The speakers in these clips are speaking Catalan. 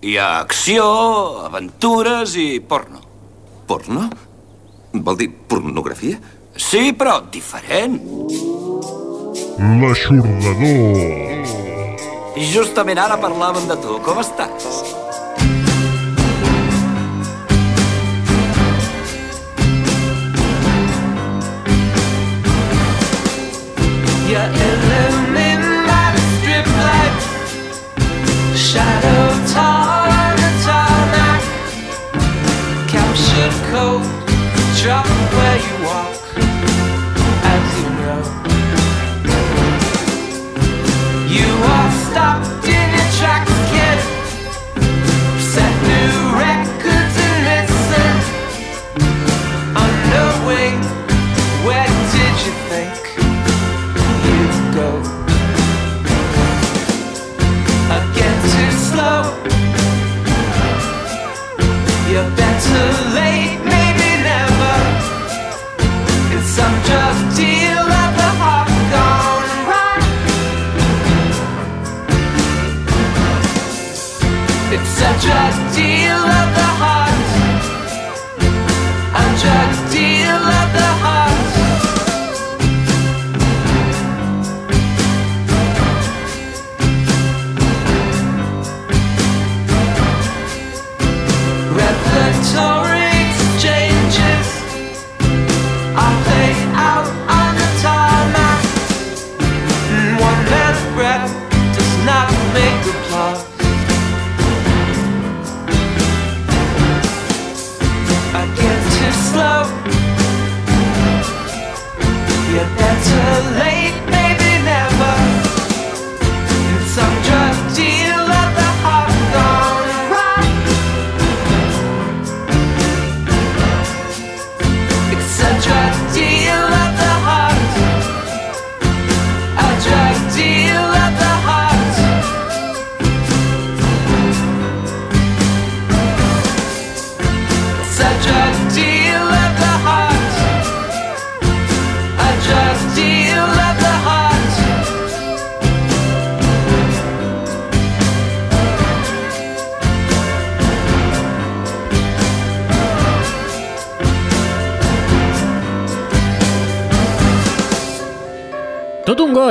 Hi ha acció, aventures i porno. Porno? Vol dir pornografia? Sí, però diferent. L'aixordador. I justament ara parlàvem de tu. Com estàs?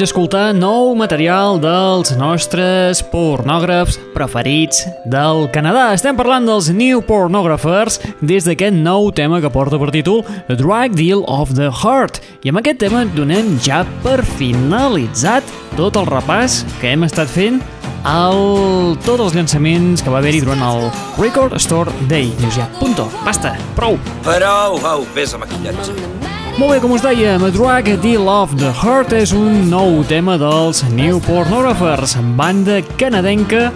Goig escoltar nou material dels nostres pornògrafs preferits del Canadà. Estem parlant dels New Pornographers des d'aquest nou tema que porta per títol Drag Deal of the Heart. I amb aquest tema donem ja per finalitzat tot el repàs que hem estat fent el... tots els llançaments que va haver-hi durant el Record Store Day. Dius ja, punto, basta, prou. Prou, au, vés a maquillatge. Molt bé, com us dèiem, Drag Deal of the Heart és un nou tema dels New Pornographers, banda canadenca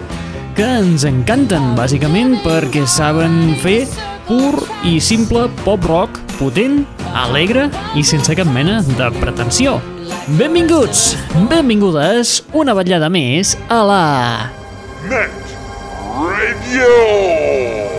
que ens encanten, bàsicament, perquè saben fer pur i simple pop-rock potent, alegre i sense cap mena de pretensió. Benvinguts, benvingudes, una vetllada més a la... Net Radio.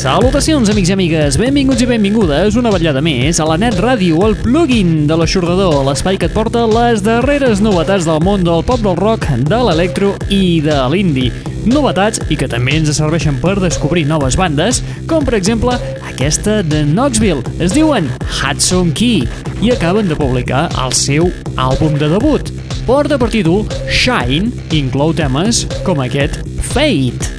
Salutacions, amics i amigues, benvinguts i benvingudes una vetllada més a la Net Ràdio, el plugin de l'aixordador, l'espai que et porta les darreres novetats del món del pop del rock, de l'electro i de l'indie. Novetats i que també ens serveixen per descobrir noves bandes, com per exemple aquesta de Knoxville. Es diuen Hudson Key i acaben de publicar el seu àlbum de debut. Porta per títol Shine inclou temes com aquest Fate.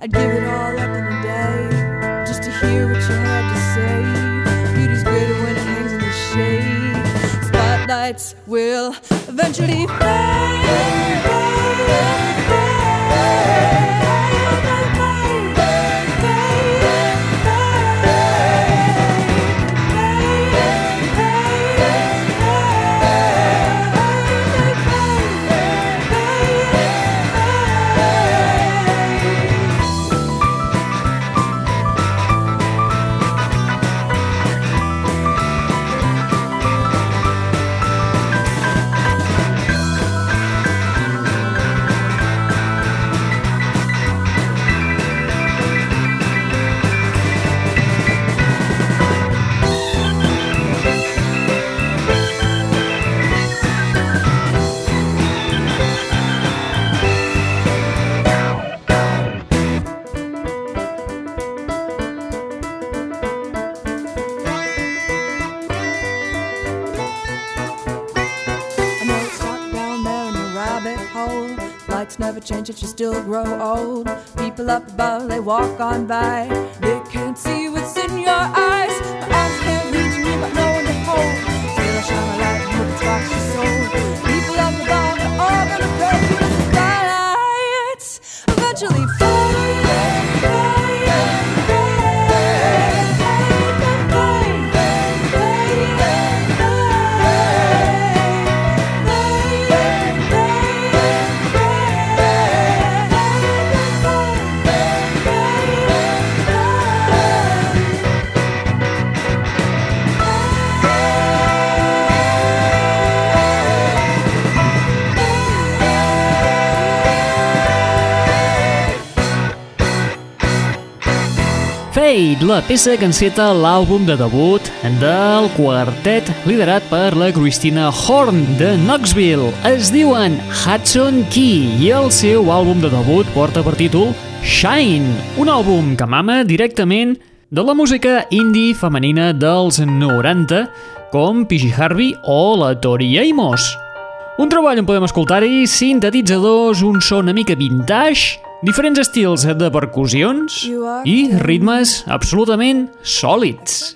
I'd give it all up in a day just to hear what you had to say. Beauty's greater when it hangs in the shade. Spotlights will eventually fade. Change if you still grow old. People up above, they walk on by. Fade, la peça que enceta l'àlbum de debut del quartet liderat per la Christina Horn de Knoxville. Es diuen Hudson Key i el seu àlbum de debut porta per títol Shine, un àlbum que mama directament de la música indie femenina dels 90 com PG Harvey o la Tori Amos. Un treball on podem escoltar-hi sintetitzadors, un so una mica vintage, diferents estils de percussions i ritmes absolutament sòlids.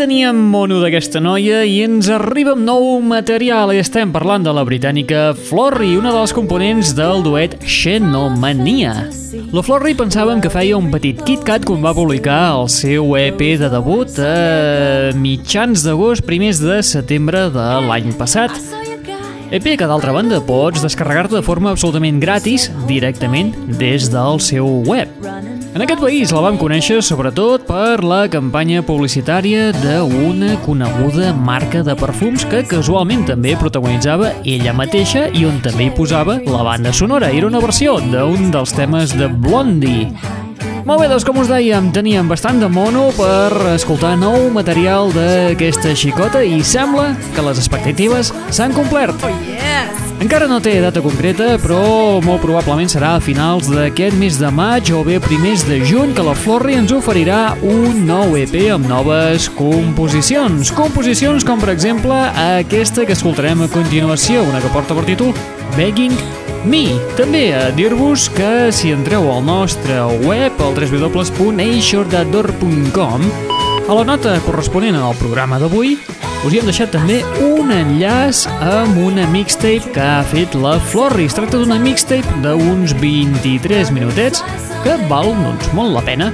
Teníem mono d'aquesta noia i ens arriba amb nou material i estem parlant de la britànica Florry, una de les components del duet Xenomania. La Florry pensàvem que feia un petit KitKat quan va publicar el seu EP de debut a mitjans d'agost, primers de setembre de l'any passat. EP que d'altra banda pots descarregar-te de forma absolutament gratis directament des del seu web. En aquest país la vam conèixer sobretot per la campanya publicitària d'una coneguda marca de perfums que casualment també protagonitzava ella mateixa i on també hi posava la banda sonora. Era una versió d'un dels temes de Blondie. Molt bé, doncs com us dèiem, teníem bastant de mono per escoltar nou material d'aquesta xicota i sembla que les expectatives s'han complert. Encara no té data concreta, però molt probablement serà a finals d'aquest mes de maig o bé primers de juny que la Florri ens oferirà un nou EP amb noves composicions. Composicions com, per exemple, aquesta que escoltarem a continuació, una que porta per títol Begging Me. També a dir-vos que si entreu al nostre web, al www.eixordador.com, a la nota corresponent al programa d'avui, us hi hem deixat també un enllaç amb una mixtape que ha fet la Florri. Es tracta d'una mixtape d'uns 23 minutets que val doncs, molt la pena.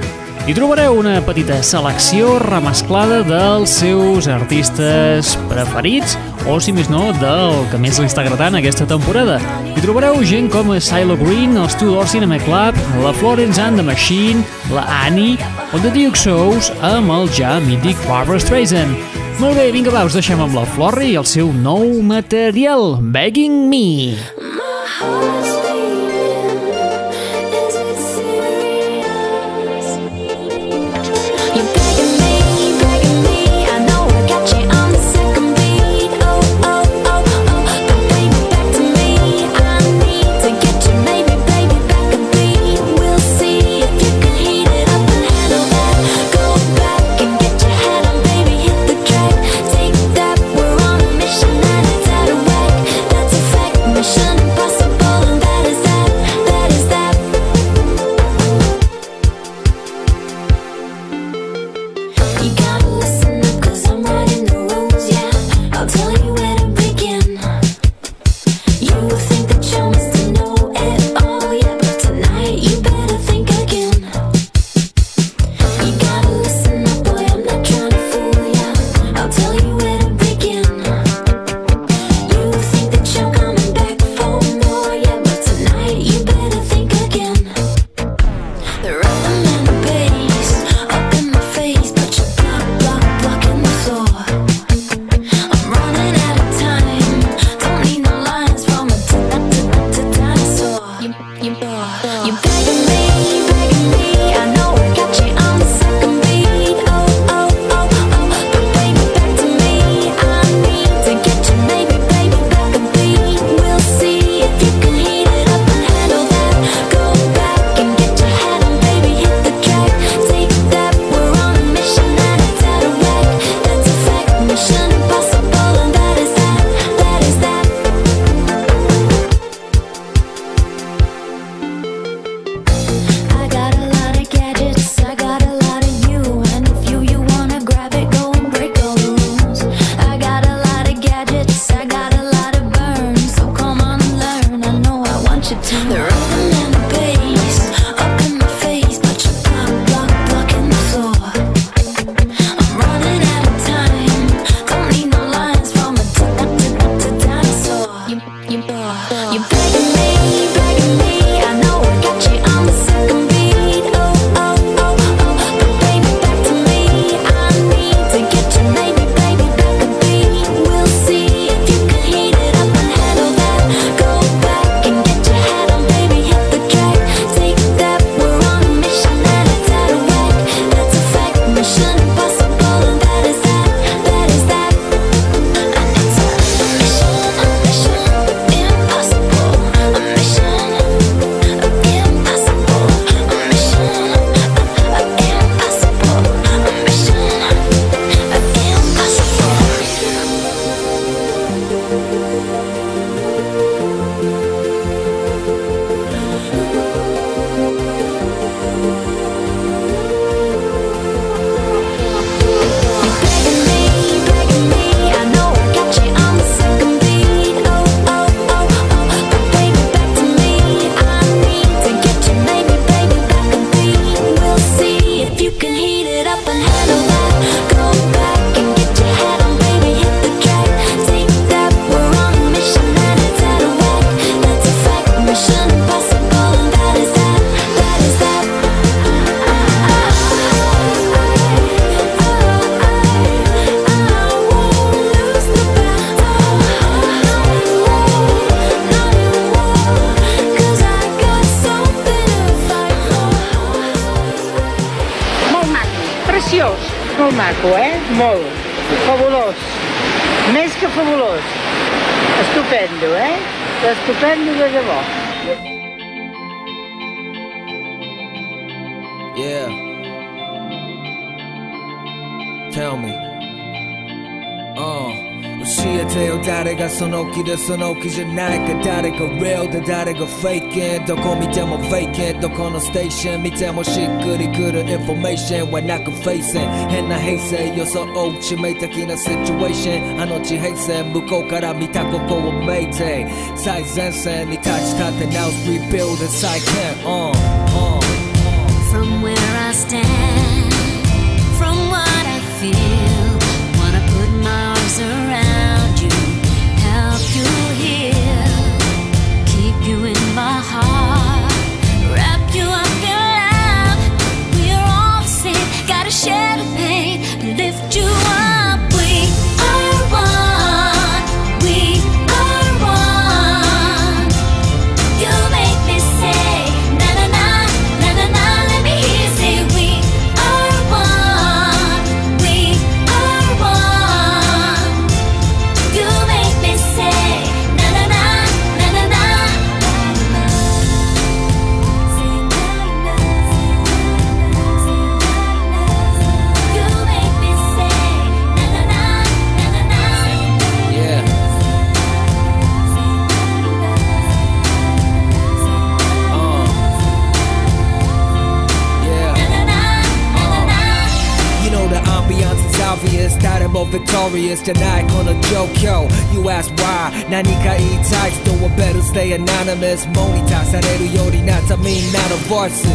Hi trobareu una petita selecció remesclada dels seus artistes preferits o, si més no, del que més li està agradant aquesta temporada. Hi trobareu gent com Silo Green, els Two Door Cinema Club, la Florence and the Machine, la Annie o The Duke Shows amb el ja mític Barbara Streisand. Molt bé, vinga va, us deixem amb la Florri i el seu nou material, Begging Me. My heart's Tell me. Uh. 教えてよ誰がその気でその気じゃないか誰が real で誰が fake どこ見ても fake どこのステーション見てもしっくりくる information はなく facing 変な平成予想致命的な situation あの地平線向こうから見たここを mayday 最前線に立ち立て直す rebuild 再建 uh, uh. From where I stand, from see. anonymous モニターされるよりなったみんなの voices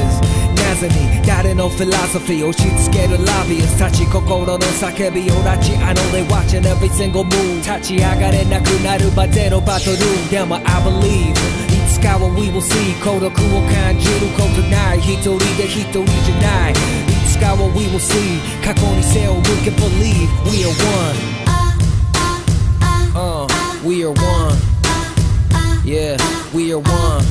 謎に誰の philosophy 押し付ける lobbyist 立ち心の叫びを拉致 I know they watching every single move 立ち上がれなくなるまでのバトルでも I believe いつかは we will see 孤独を感じることない一人で一人じゃないいつかは we will see 過去に背を向け believe we are one uh, we are one yeah we are one.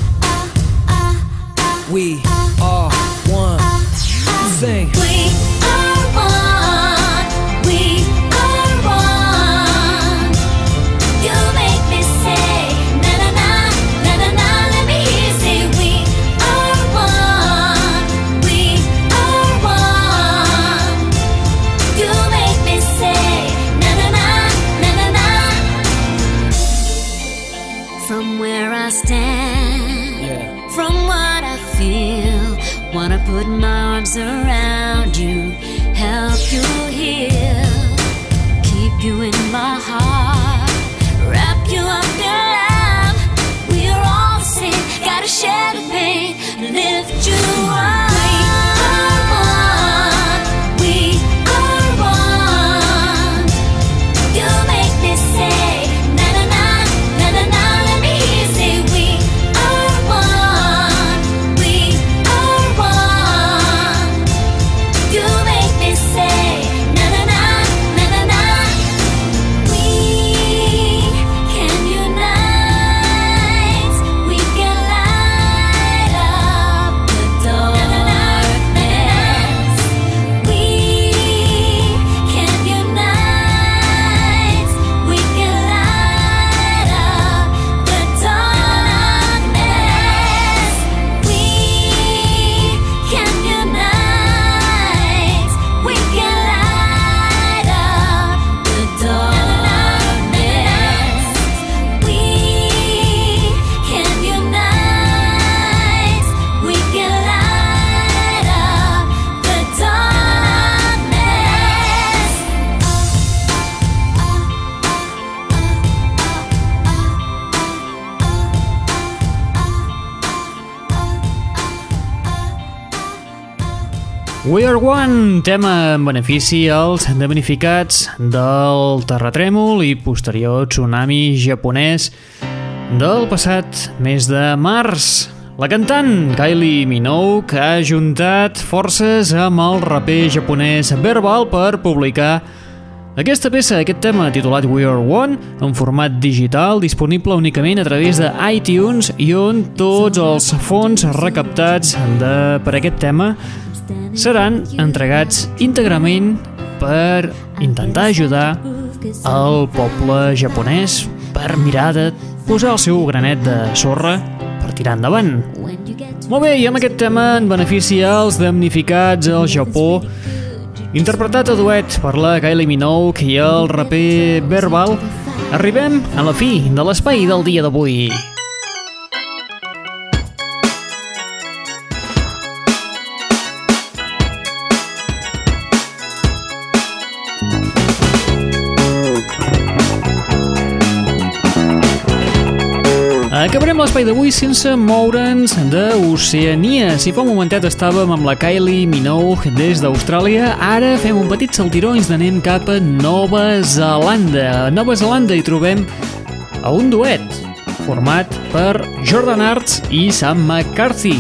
We are one. Sing. We are one. Put my arms around you, help you heal, keep you in my heart, wrap you up in love. We're all the same, gotta share the pain, lift you up. Are One, tema en benefici als damnificats del terratrèmol i posterior tsunami japonès del passat mes de març. La cantant Kylie Minogue ha juntat forces amb el raper japonès Verbal per publicar aquesta peça, aquest tema titulat We Are One, en format digital, disponible únicament a través de iTunes i on tots els fons recaptats de, per aquest tema seran entregats íntegrament per intentar ajudar el poble japonès per mirar de posar el seu granet de sorra per tirar endavant. Molt bé, i amb aquest tema en benefici als damnificats al Japó, interpretat a duet per la Kylie Minogue i el raper Verbal, arribem a la fi de l'espai del dia d'avui. Acabarem l'espai d'avui sense moure'ns d'Oceania. Si fa un momentet estàvem amb la Kylie Minogue des d'Austràlia, ara fem un petit saltiró i ens anem cap a Nova Zelanda. A Nova Zelanda hi trobem a un duet format per Jordan Arts i Sam McCarthy.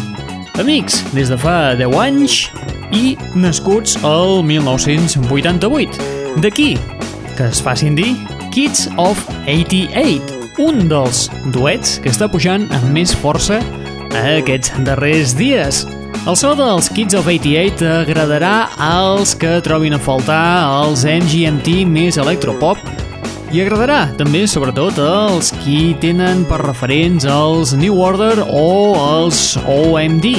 Amics des de fa 10 anys i nascuts el 1988. D'aquí que es facin dir Kids of 88, un dels duets que està pujant amb més força aquests darrers dies. El so dels Kids of 88 agradarà als que trobin a faltar els MGMT més electropop i agradarà també, sobretot, als qui tenen per referents els New Order o els OMD.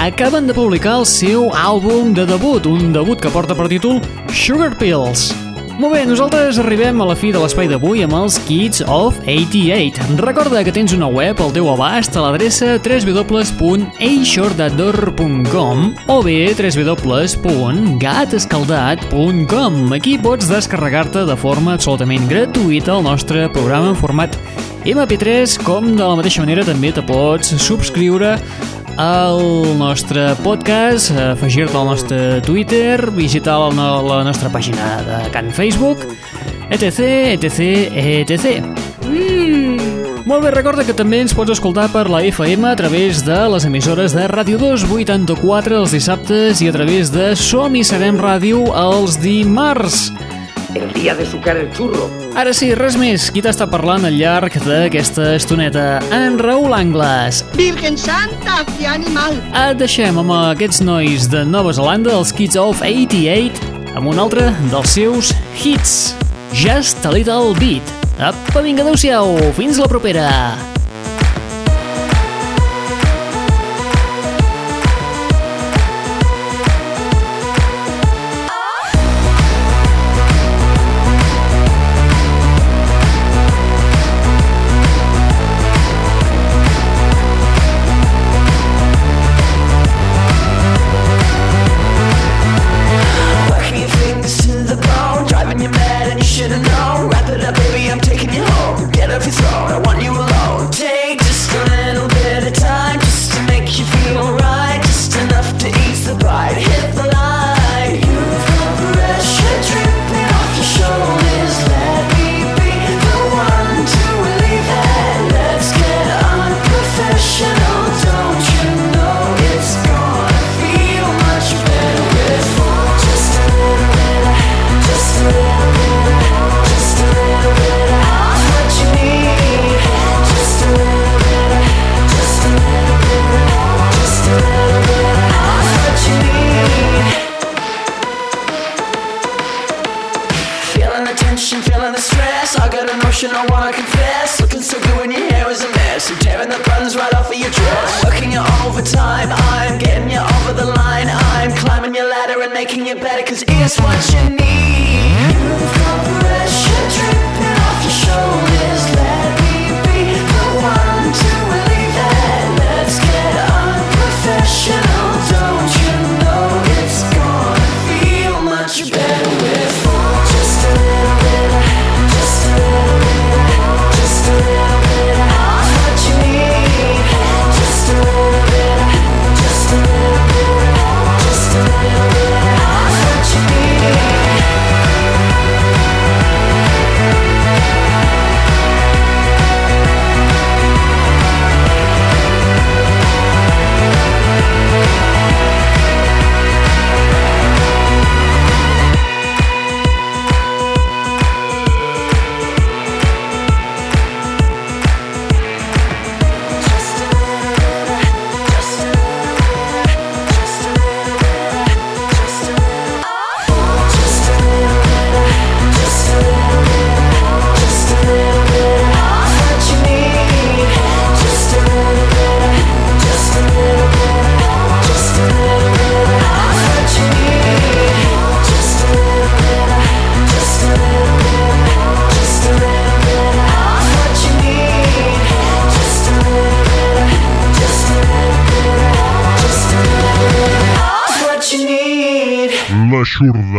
Acaben de publicar el seu àlbum de debut, un debut que porta per títol Sugar Pills. Molt bé, nosaltres arribem a la fi de l'espai d'avui amb els Kids of 88. Recorda que tens una web al teu abast a l'adreça www.eixordador.com o bé www.gatescaldat.com Aquí pots descarregar-te de forma absolutament gratuïta el nostre programa en format MP3, com de la mateixa manera també te pots subscriure al nostre podcast, afegir-te al nostre Twitter, visitar la, la nostra pàgina de Can Facebook, etc, etc, etc. Mm. Molt bé, recorda que també ens pots escoltar per la FM a través de les emissores de Ràdio 284 els dissabtes i a través de Som i Serem Ràdio els dimarts. El día de sucar el churro. Ara sí, res més. Qui t'està parlant al llarg d'aquesta estoneta? En Raül Angles. Virgen Santa, que animal! Et deixem amb aquests nois de Nova Zelanda, els Kids of 88, amb un altre dels seus hits, Just a Little Bit. Apa, vinga, adeu-siau, fins la propera!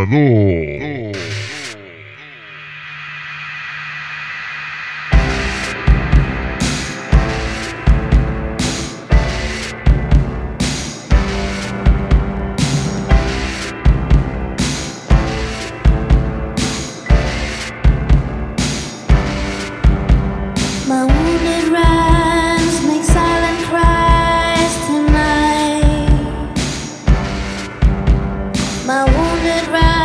Salvador. my wounded right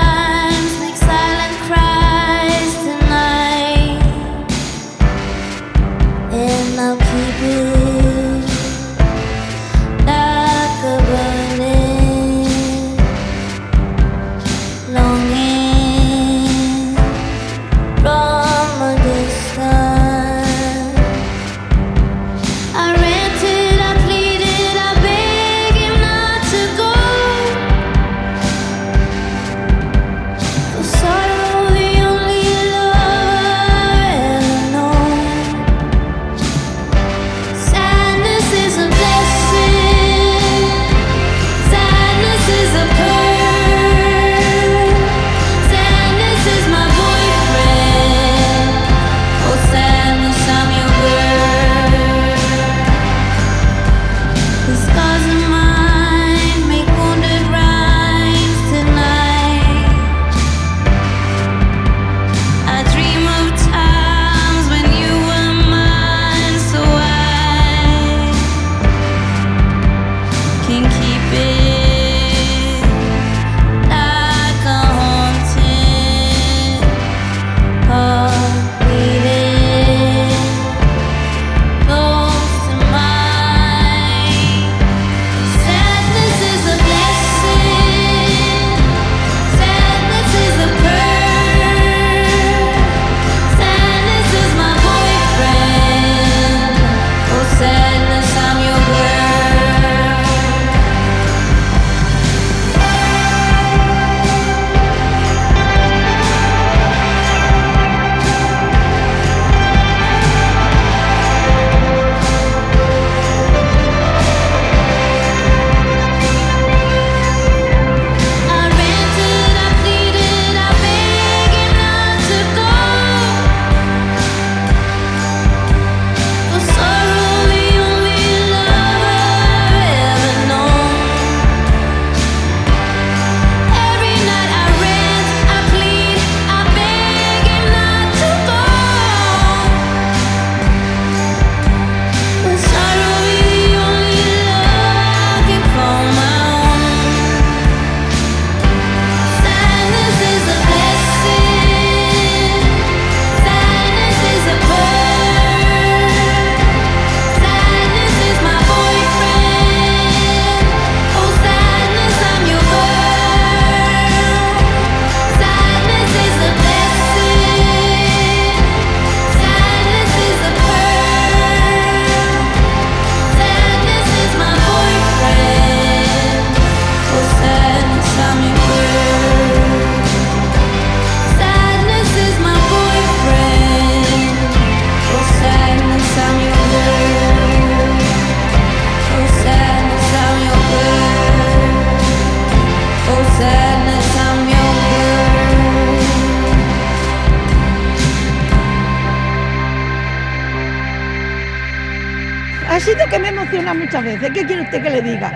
muchas veces. ¿Qué quiere usted que le diga?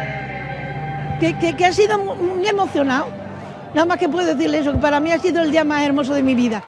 Que, que ha sido muy emocionado. Nada más que puedo decirle eso, que para mí ha sido el día más hermoso de mi vida.